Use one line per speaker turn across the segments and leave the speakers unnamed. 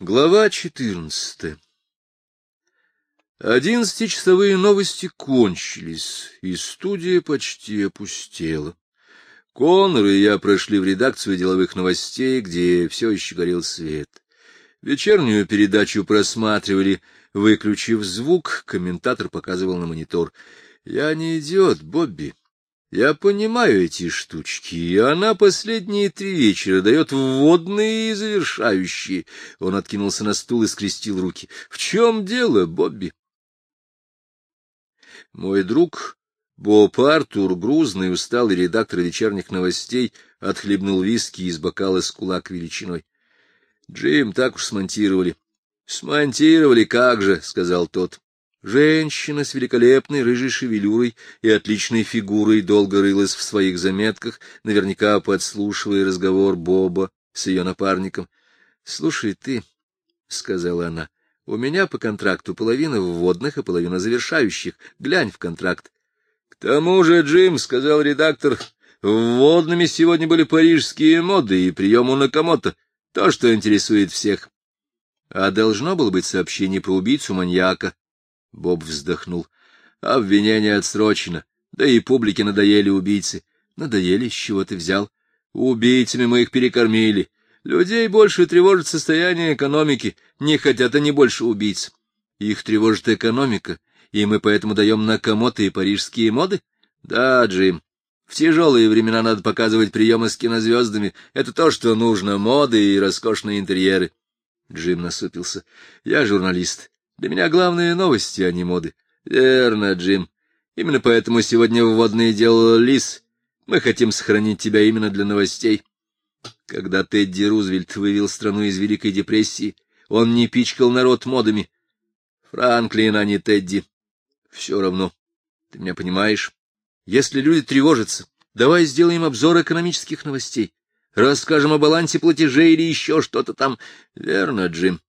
Глава четырнадцатая Одиннадцатичасовые новости кончились, и студия почти опустела. Конор и я прошли в редакцию деловых новостей, где все еще горел свет. Вечернюю передачу просматривали, выключив звук, комментатор показывал на монитор. — Я не идиот, Бобби. Я понимаю эти штучки, и она последние три вечера дает вводные и завершающие. Он откинулся на стул и скрестил руки. — В чем дело, Бобби? Мой друг Боб Артур, грузный, усталый редактор вечерних новостей, отхлебнул виски из бокала с кулак величиной. — Джим, так уж смонтировали. — Смонтировали, как же, — сказал тот. Женщина с великолепной рыжей шевелюрой и отличной фигурой долго рылась в своих заметках, наверняка подслушивая разговор Боба с ее напарником. — Слушай, ты, — сказала она, — у меня по контракту половина вводных и половина завершающих. Глянь в контракт. — К тому же, Джим, — сказал редактор, — вводными сегодня были парижские моды и прием у Накамото. То, что интересует всех. А должно было быть сообщение про убийцу-маньяка, Боб вздохнул. Обвинение отсрочено. Да и публике надоели убийцы. Надоели, с чего ты взял? Убийцами мы их перекормили. Людей больше тревожит состояние экономики. Не хотят они больше убийц. Их тревожит экономика, и мы поэтому даем накомоты и парижские моды? Да, Джим. В тяжелые времена надо показывать приемы с кинозвездами. Это то, что нужно, моды и роскошные интерьеры. Джим насупился. Я журналист. Для меня главные новости, а не моды. Верно, Джим. Именно поэтому сегодня вводные делал Лис. Мы хотим сохранить тебя именно для новостей. Когда Тедди Рузвельт вывел страну из Великой депрессии, он не пичкал народ модами. Франклин, а не Тедди. Все равно. Ты меня понимаешь? Если люди тревожатся, давай сделаем обзор экономических новостей. Расскажем о балансе платежей или еще что-то там. Верно, Джим.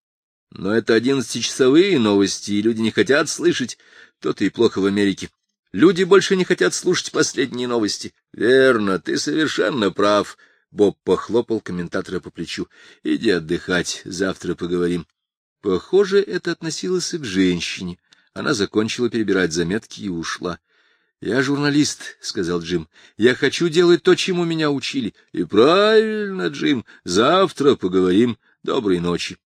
Но это одиннадцатичасовые новости, и люди не хотят слышать. То-то и плохо в Америке. Люди больше не хотят слушать последние новости. Верно, ты совершенно прав. Боб похлопал комментатора по плечу. Иди отдыхать, завтра поговорим. Похоже, это относилось и к женщине. Она закончила перебирать заметки и ушла. — Я журналист, — сказал Джим. — Я хочу делать то, чему меня учили. — И правильно, Джим. Завтра поговорим. Доброй ночи.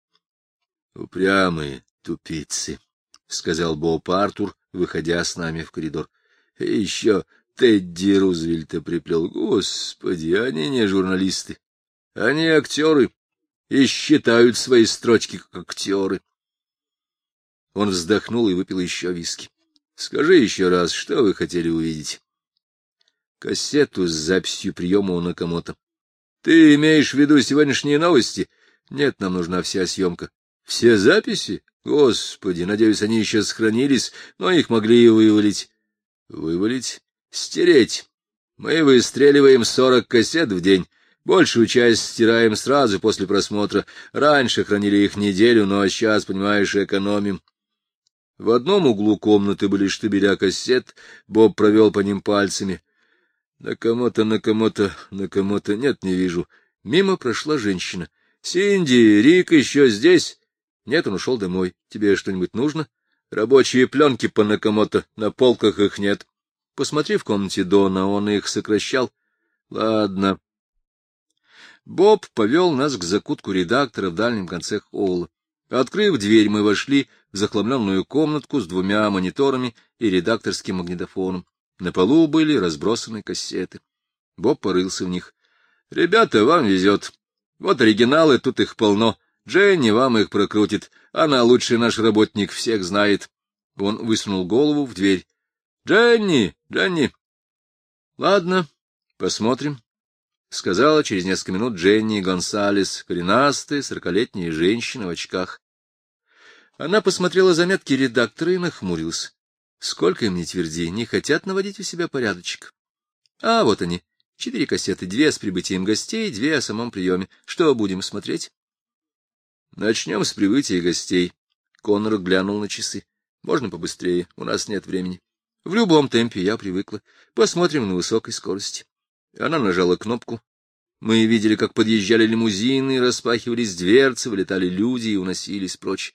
Упрямые тупицы, — сказал Боб Артур, выходя с нами в коридор. — еще Тедди Рузвельта приплел. Господи, они не журналисты. Они актеры и считают свои строчки как актеры. Он вздохнул и выпил еще виски. — Скажи еще раз, что вы хотели увидеть? — Кассету с записью приема у Накамото. — Ты имеешь в виду сегодняшние новости? Нет, нам нужна вся съемка. Все записи? Господи, надеюсь, они еще сохранились, но их могли и вывалить. Вывалить? Стереть. Мы выстреливаем сорок кассет в день. Большую часть стираем сразу после просмотра. Раньше хранили их неделю, но сейчас, понимаешь, экономим. В одном углу комнаты были штабеля кассет, Боб провел по ним пальцами. На кому-то, на кому-то, на кому-то, нет, не вижу. Мимо прошла женщина. — Синди, Рик еще здесь? Нет, он ушел домой. Тебе что-нибудь нужно? Рабочие пленки по Накамото, на полках их нет. Посмотри в комнате Дона, он их сокращал. Ладно. Боб повел нас к закутку редактора в дальнем конце холла. Открыв дверь, мы вошли в захламленную комнатку с двумя мониторами и редакторским магнитофоном. На полу были разбросаны кассеты. Боб порылся в них. — Ребята, вам везет. Вот оригиналы, тут их полно. Дженни вам их прокрутит. Она лучший наш работник, всех знает. Он высунул голову в дверь. — Дженни! Дженни! — Ладно, посмотрим, — сказала через несколько минут Дженни Гонсалес, коренастая, сорокалетняя женщина в очках. Она посмотрела заметки редактора и нахмурилась. Сколько им не тверди, не хотят наводить у себя порядочек. А вот они, четыре кассеты, две с прибытием гостей, две о самом приеме. Что будем смотреть? Начнем с прибытия гостей. Коннор глянул на часы. Можно побыстрее, у нас нет времени. В любом темпе я привыкла. Посмотрим на высокой скорости. Она нажала кнопку. Мы видели, как подъезжали лимузины, распахивались дверцы, вылетали люди и уносились прочь.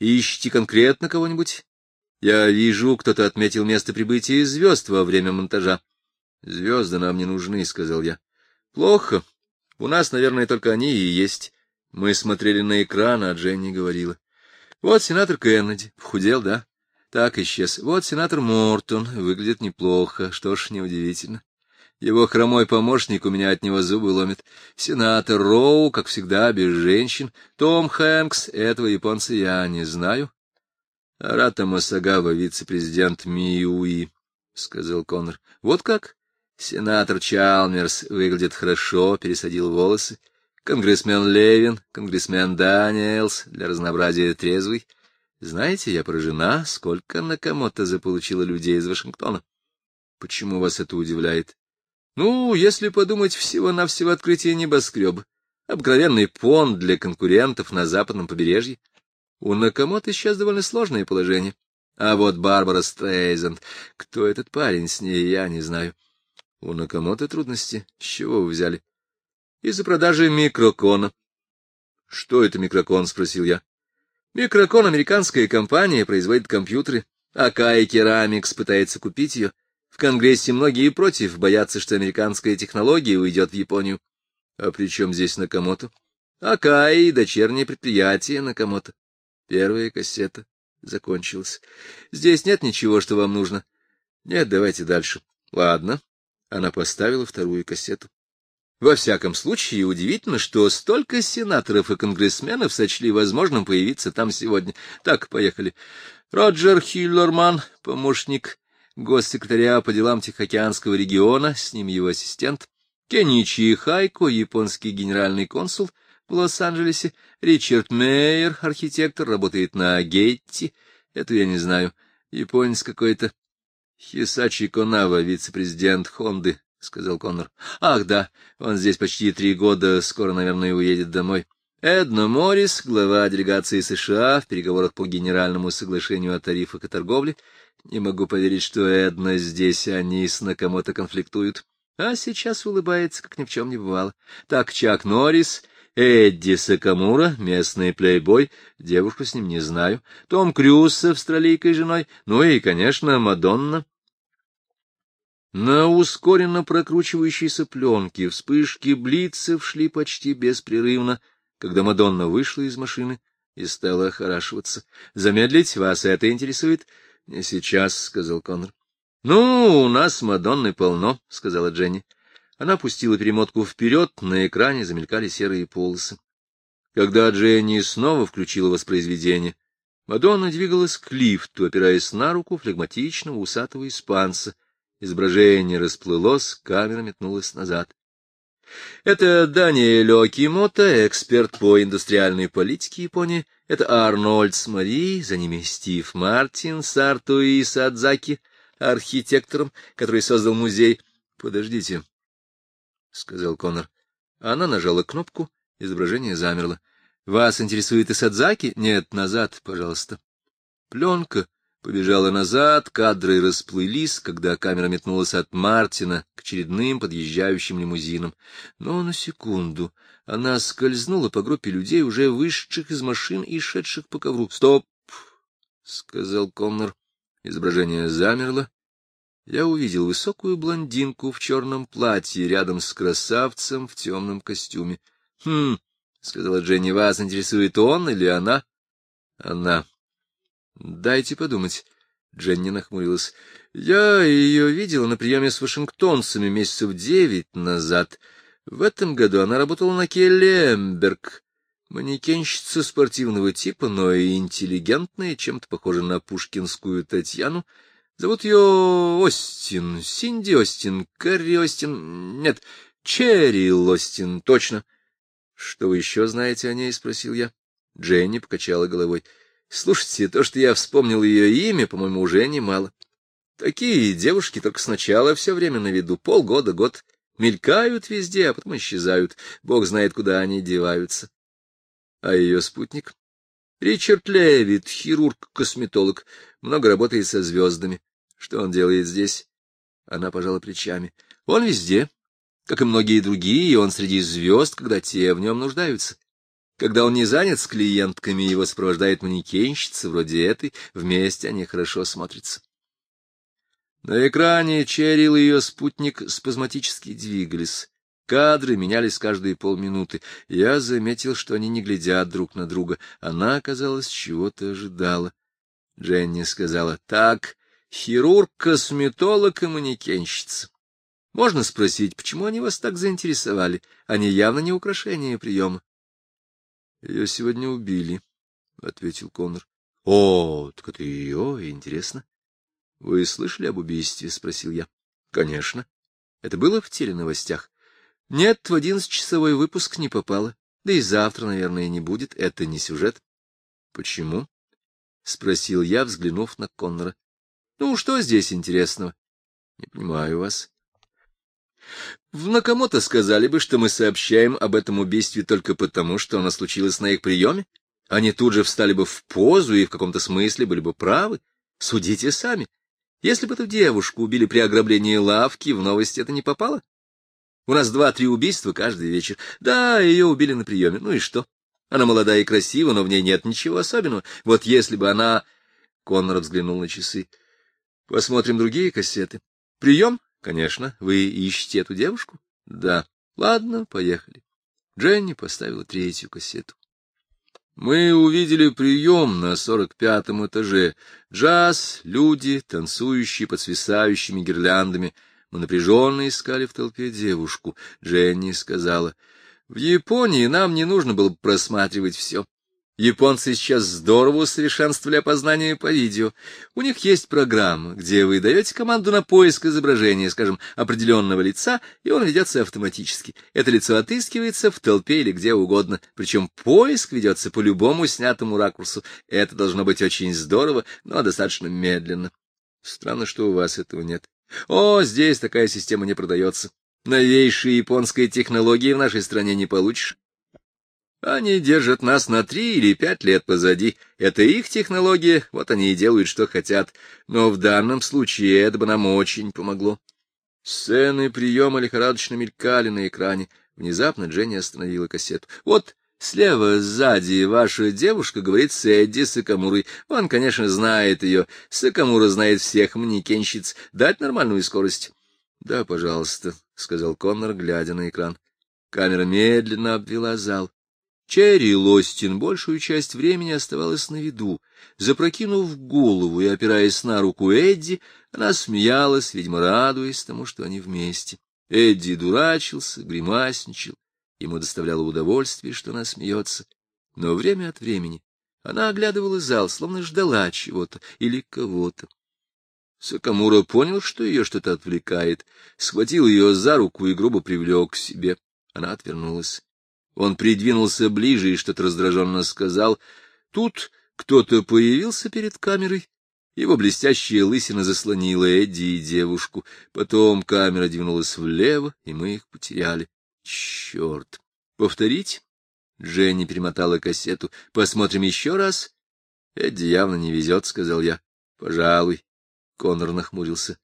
Ищите конкретно кого-нибудь? Я вижу, кто-то отметил место прибытия звезд во время монтажа. — Звезды нам не нужны, — сказал я. — Плохо. У нас, наверное, только они и есть. Мы смотрели на экран, а Дженни говорила. — Вот сенатор Кеннеди. Похудел, да? Так исчез. Вот сенатор Мортон. Выглядит неплохо. Что ж, неудивительно. Его хромой помощник у меня от него зубы ломит. Сенатор Роу, как всегда, без женщин. Том Хэнкс, этого японца я не знаю. Арата Масагава, вице-президент Миуи, — сказал Коннор. — Вот как? Сенатор Чалмерс выглядит хорошо, пересадил волосы. Конгрессмен Левин, конгрессмен Даниэлс, для разнообразия трезвый. Знаете, я поражена, сколько Накамото заполучила людей из Вашингтона. Почему вас это удивляет? Ну, если подумать, всего-навсего открытие небоскреба. Обыкновенный понт для конкурентов на западном побережье. У Накамото сейчас довольно сложное положение. А вот Барбара Стрейзенд, кто этот парень с ней, я не знаю. У Накамото трудности. С чего вы взяли? Из-за продажи микрокона. Что это микрокон? — спросил я. Микрокон — американская компания, производит компьютеры. Акай Керамикс пытается купить ее. В Конгрессе многие против, боятся, что американская технология уйдет в Японию. А при чем здесь Накамото? Акаи — дочернее предприятие Накамото. Первая кассета закончилась. Здесь нет ничего, что вам нужно. Нет, давайте дальше. Ладно. Она поставила вторую кассету. Во всяком случае, удивительно, что столько сенаторов и конгрессменов сочли возможным появиться там сегодня. Так, поехали. Роджер Хиллерман, помощник госсекретаря по делам Тихоокеанского региона, с ним его ассистент, Кеничи Хайко, японский генеральный консул в Лос-Анджелесе, Ричард Мейер, архитектор, работает на Гетти, это я не знаю, японец какой-то, Хисачи Конава, вице-президент Хонды, — сказал Коннор. — Ах, да, он здесь почти три года, скоро, наверное, уедет домой. Эдна Моррис, глава делегации США в переговорах по генеральному соглашению о тарифах и торговле, не могу поверить, что Эдна здесь, они с Накамото конфликтуют. А сейчас улыбается, как ни в чем не бывало. Так, Чак Норрис, Эдди Сакамура, местный плейбой, девушку с ним не знаю, Том Крюс с австралийкой женой, ну и, конечно, Мадонна. На ускоренно прокручивающейся пленке вспышки блицев шли почти беспрерывно, когда Мадонна вышла из машины и стала охорашиваться. — Замедлить вас это интересует? —— Не сейчас, — сказал Коннор. — Ну, у нас Мадонны полно, — сказала Дженни. Она пустила перемотку вперед, на экране замелькали серые полосы. Когда Дженни снова включила воспроизведение, Мадонна двигалась к лифту, опираясь на руку флегматичного усатого испанца. Изображение расплылось, камера метнулась назад. Это Даниэль Окимото, эксперт по индустриальной политике Японии. Это Арнольд с Мари, за ними Стив Мартин с Артуи Садзаки, архитектором, который создал музей. — Подождите, — сказал Конор. Она нажала кнопку, изображение замерло. — Вас интересует и Садзаки? Нет, назад, пожалуйста. Пленка побежала назад, кадры расплылись, когда камера метнулась от Мартина к очередным подъезжающим лимузинам. Но на секунду она скользнула по группе людей, уже вышедших из машин и шедших по ковру. — Стоп! — сказал Коннор. Изображение замерло. Я увидел высокую блондинку в черном платье рядом с красавцем в темном костюме. — Хм, — сказала Дженни, — вас интересует он или она? — Она. Дайте подумать. Дженни нахмурилась. Я ее видела на приеме с вашингтонцами месяцев девять назад. В этом году она работала на Келли Эмберг. Манекенщица спортивного типа, но и интеллигентная, чем-то похожа на пушкинскую Татьяну. Зовут ее Остин, Синди Остин, Кэрри Остин, нет, Черри Остин, точно. — Что вы еще знаете о ней? — спросил я. Дженни покачала головой. — Слушайте, то, что я вспомнил ее имя, по-моему, уже немало. Такие девушки только сначала все время на виду, полгода, год, мелькают везде, а потом исчезают. Бог знает, куда они деваются. А ее спутник? Ричард Левит, хирург-косметолог, много работает со звездами. Что он делает здесь? Она пожала плечами. Он везде. Как и многие другие, он среди звезд, когда те в нем нуждаются. Когда он не занят с клиентками, его сопровождает манекенщица, вроде этой, вместе они хорошо смотрятся. На экране Черил и ее спутник спазматически двигались. Кадры менялись каждые полминуты. Я заметил, что они не глядят друг на друга. Она, казалось, чего-то ожидала. Дженни сказала, — Так, хирург, косметолог и манекенщица. Можно спросить, почему они вас так заинтересовали? Они явно не украшение приема. — Ее сегодня убили, — ответил Коннор. — О, так это ее, интересно. — Вы слышали об убийстве? — спросил я. — Конечно. Это было в теленовостях. Нет, в одиннадцатичасовой выпуск не попало. Да и завтра, наверное, не будет. Это не сюжет. — Почему? — спросил я, взглянув на Коннора. — Ну, что здесь интересного? — Не понимаю вас. В Накамото сказали бы, что мы сообщаем об этом убийстве только потому, что оно случилось на их приеме. Они тут же встали бы в позу и в каком-то смысле были бы правы. Судите сами. Если бы эту девушку убили при ограблении лавки, в новости это не попало. У нас два-три убийства каждый вечер. Да, ее убили на приеме. Ну и что? Она молодая и красива, но в ней нет ничего особенного. Вот если бы она... Коннор взглянул на часы. Посмотрим другие кассеты. Прием? Конечно. Вы ищете эту девушку? Да. Ладно, поехали. Дженни поставила третью кассету. Мы увидели прием на сорок пятом этаже. Джаз, люди, танцующие под свисающими гирляндами. Мы напряженно искали в толпе девушку. Дженни сказала, — В Японии нам не нужно было просматривать все. Японцы сейчас здорово усовершенствовали опознание по видео. У них есть программа, где вы даете команду на поиск изображения, скажем, определенного лица, и он ведется автоматически. Это лицо отыскивается в толпе или где угодно, причем поиск ведется по любому снятому ракурсу. Это должно быть очень здорово, но достаточно медленно. Странно, что у вас этого нет. О, здесь такая система не продается. Новейшие японские технологии в нашей стране не получишь. Они держат нас на три или пять лет позади. Это их технология, вот они и делают, что хотят. Но в данном случае это бы нам очень помогло. Сцены приема лихорадочно мелькали на экране. Внезапно Дженни остановила кассету. Вот слева сзади ваша девушка говорит с Эдди Сакамурой. Он, конечно, знает ее. Сакамура знает всех манекенщиц. Дать нормальную скорость? — Да, пожалуйста, — сказал Коннор, глядя на экран. Камера медленно обвела зал. Черри Лостин большую часть времени оставалась на виду. Запрокинув голову и опираясь на руку Эдди, она смеялась, видимо, радуясь тому, что они вместе. Эдди дурачился, гримасничал. Ему доставляло удовольствие, что она смеется. Но время от времени она оглядывала зал, словно ждала чего-то или кого-то. Сакамура понял, что ее что-то отвлекает, схватил ее за руку и грубо привлек к себе. Она отвернулась. Он придвинулся ближе и что-то раздраженно сказал. Тут кто-то появился перед камерой. Его блестящая лысина заслонила Эдди и девушку. Потом камера двинулась влево, и мы их потеряли. Черт! Повторить? Дженни перемотала кассету. Посмотрим еще раз? Эдди явно не везет, — сказал я. Пожалуй. Конор нахмурился.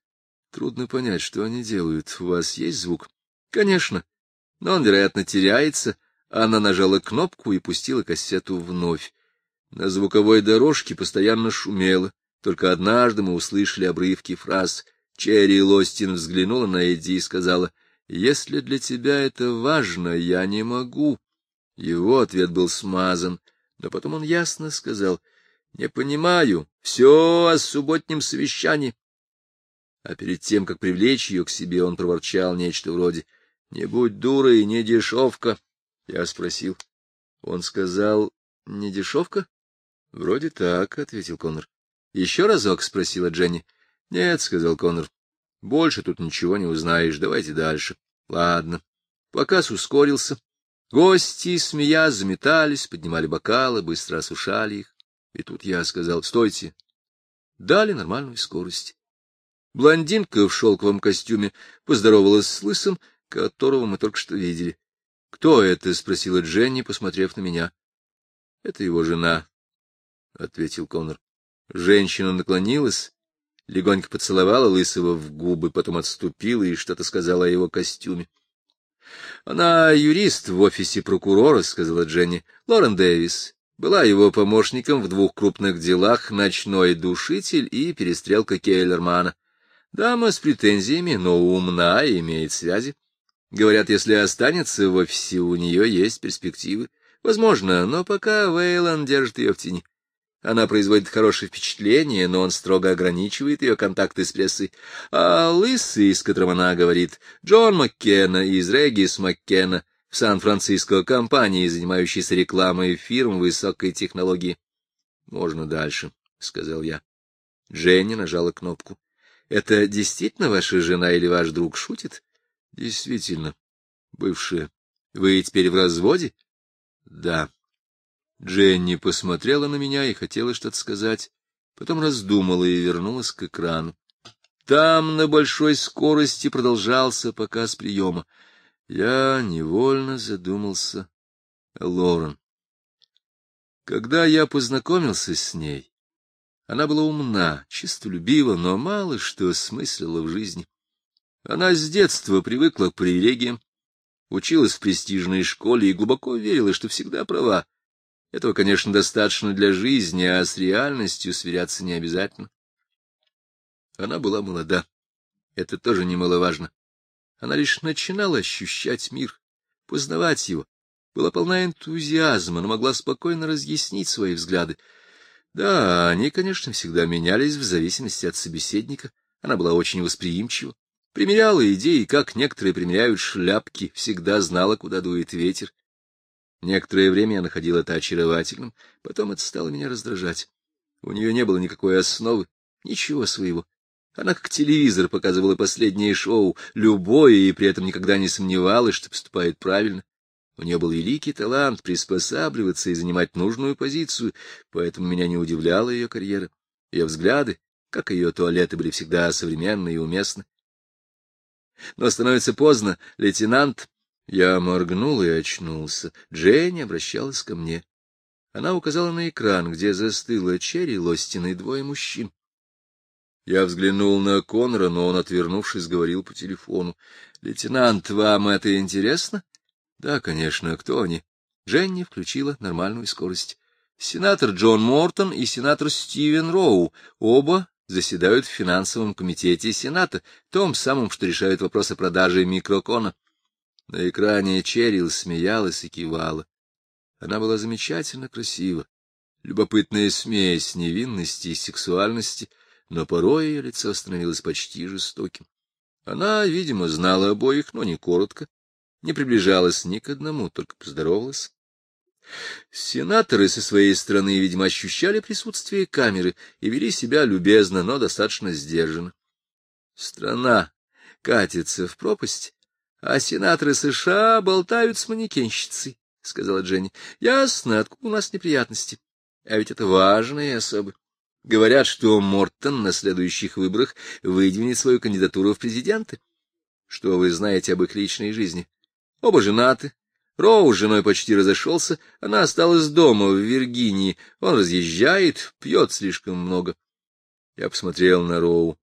Трудно понять, что они делают. У вас есть звук? Конечно. Но он, вероятно, теряется. Она нажала кнопку и пустила кассету вновь. На звуковой дорожке постоянно шумело. Только однажды мы услышали обрывки фраз. Черри Лостин взглянула на Эдди и сказала, «Если для тебя это важно, я не могу». Его ответ был смазан, но потом он ясно сказал, «Не понимаю, все о субботнем совещании». А перед тем, как привлечь ее к себе, он проворчал нечто вроде, «Не будь дурой, не дешевка». Я спросил. Он сказал, не дешевка? — Вроде так, — ответил Коннор. — Еще разок? — спросила Дженни. — Нет, — сказал Коннор. — Больше тут ничего не узнаешь. Давайте дальше. — Ладно. Показ ускорился. Гости, смея, заметались, поднимали бокалы, быстро осушали их. И тут я сказал, — Стойте. Дали нормальную скорость. Блондинка в шелковом костюме поздоровалась с лысым, которого мы только что видели. — Кто это? — спросила Дженни, посмотрев на меня. — Это его жена, — ответил Конор. Женщина наклонилась, легонько поцеловала Лысого в губы, потом отступила и что-то сказала о его костюме. Она юрист в офисе прокурора, — сказала Дженни. Лорен Дэвис. Была его помощником в двух крупных делах «Ночной душитель» и «Перестрелка Кейлермана». Дама с претензиями, но умна и имеет связи. Говорят, если останется в офисе, у нее есть перспективы. Возможно, но пока Вейлон держит ее в тени. Она производит хорошее впечатление, но он строго ограничивает ее контакты с прессой. А лысый, с которым она говорит, Джон Маккена из Регис Маккена в Сан-Франциско, компании, занимающейся рекламой фирм высокой технологии. — Можно дальше, — сказал я. Женя нажала кнопку. — Это действительно ваша жена или ваш друг шутит? — Действительно. Бывшая. Вы теперь в разводе? — Да. Дженни посмотрела на меня и хотела что-то сказать, потом раздумала и вернулась к экрану. Там на большой скорости продолжался показ приема. Я невольно задумался Лорен. Когда я познакомился с ней, она была умна, чистолюбива, но мало что смыслила в жизни. Она с детства привыкла к привилегиям, училась в престижной школе и глубоко верила, что всегда права. Этого, конечно, достаточно для жизни, а с реальностью сверяться не обязательно. Она была молода. Это тоже немаловажно. Она лишь начинала ощущать мир, познавать его, была полна энтузиазма, но могла спокойно разъяснить свои взгляды. Да, они, конечно, всегда менялись в зависимости от собеседника. Она была очень восприимчива, примеряла идеи, как некоторые примеряют шляпки, всегда знала, куда дует ветер, Некоторое время я находил это очаровательным, потом это стало меня раздражать. У нее не было никакой основы, ничего своего. Она как телевизор показывала последнее шоу, любое, и при этом никогда не сомневалась, что поступает правильно. У нее был великий талант приспосабливаться и занимать нужную позицию, поэтому меня не удивляла ее карьера. Ее взгляды, как и ее туалеты, были всегда современны и уместны. Но становится поздно, лейтенант я моргнул и очнулся. Дженни обращалась ко мне. Она указала на экран, где застыла Черри Лостина и двое мужчин. Я взглянул на Конора, но он, отвернувшись, говорил по телефону. — Лейтенант, вам это интересно? — Да, конечно. Кто они? Дженни включила нормальную скорость. Сенатор Джон Мортон и сенатор Стивен Роу. Оба заседают в финансовом комитете Сената, том самом, что решает вопрос о продаже микрокона. На экране Черил смеялась и кивала. Она была замечательно красива, любопытная смесь невинности и сексуальности, но порой ее лицо становилось почти жестоким. Она, видимо, знала обоих, но не коротко, не приближалась ни к одному, только поздоровалась. Сенаторы со своей стороны, видимо, ощущали присутствие камеры и вели себя любезно, но достаточно сдержанно. Страна катится в пропасть, а сенаторы США болтают с манекенщицей, — сказала Дженни. — Ясно, откуда у нас неприятности. А ведь это важные особы. Говорят, что Мортон на следующих выборах выдвинет свою кандидатуру в президенты. Что вы знаете об их личной жизни? Оба женаты. Роу с женой почти разошелся, она осталась дома, в Виргинии. Он разъезжает, пьет слишком много. Я посмотрел на Роу.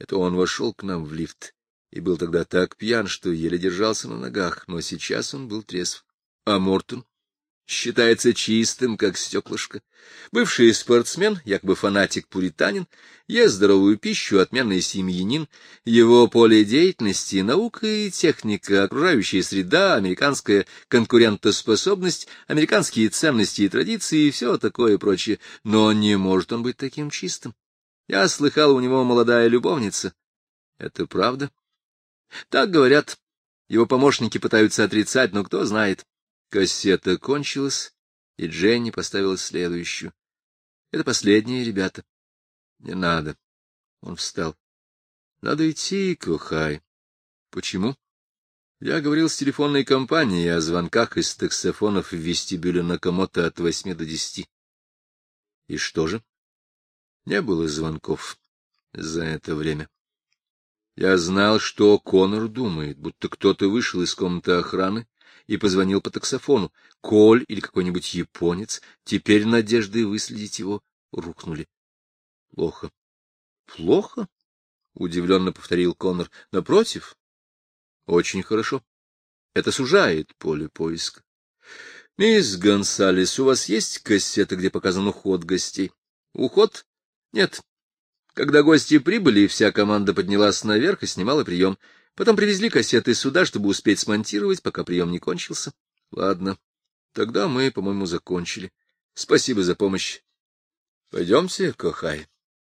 Это он вошел к нам в лифт и был тогда так пьян, что еле держался на ногах, но сейчас он был трезв. А Мортон считается чистым, как стеклышко. Бывший спортсмен, якобы фанатик-пуританин, ест здоровую пищу, отменный семьянин. Его поле деятельности — наука и техника, окружающая среда, американская конкурентоспособность, американские ценности и традиции и все такое прочее. Но не может он быть таким чистым. Я слыхал, у него молодая любовница. Это правда? Так говорят. Его помощники пытаются отрицать, но кто знает. Кассета кончилась, и Дженни поставила следующую. Это последние ребята. Не надо. Он встал. Надо идти, Кохай. Почему? Я говорил с телефонной компанией о звонках из таксофонов в вестибюле Накамото от восьми до десяти. И что же? Не было звонков за это время. Я знал, что Конор думает, будто кто-то вышел из комнаты охраны и позвонил по таксофону. Коль или какой-нибудь японец, теперь надежды выследить его рухнули. Плохо. Плохо? — удивленно повторил Конор. Напротив. Очень хорошо. Это сужает поле поиска. Мисс Гонсалес, у вас есть кассета, где показан уход гостей? Уход? Нет. Когда гости прибыли, вся команда поднялась наверх и снимала прием. Потом привезли кассеты сюда, чтобы успеть смонтировать, пока прием не кончился. Ладно. Тогда мы, по-моему, закончили. Спасибо за помощь. Пойдемте, Кохай.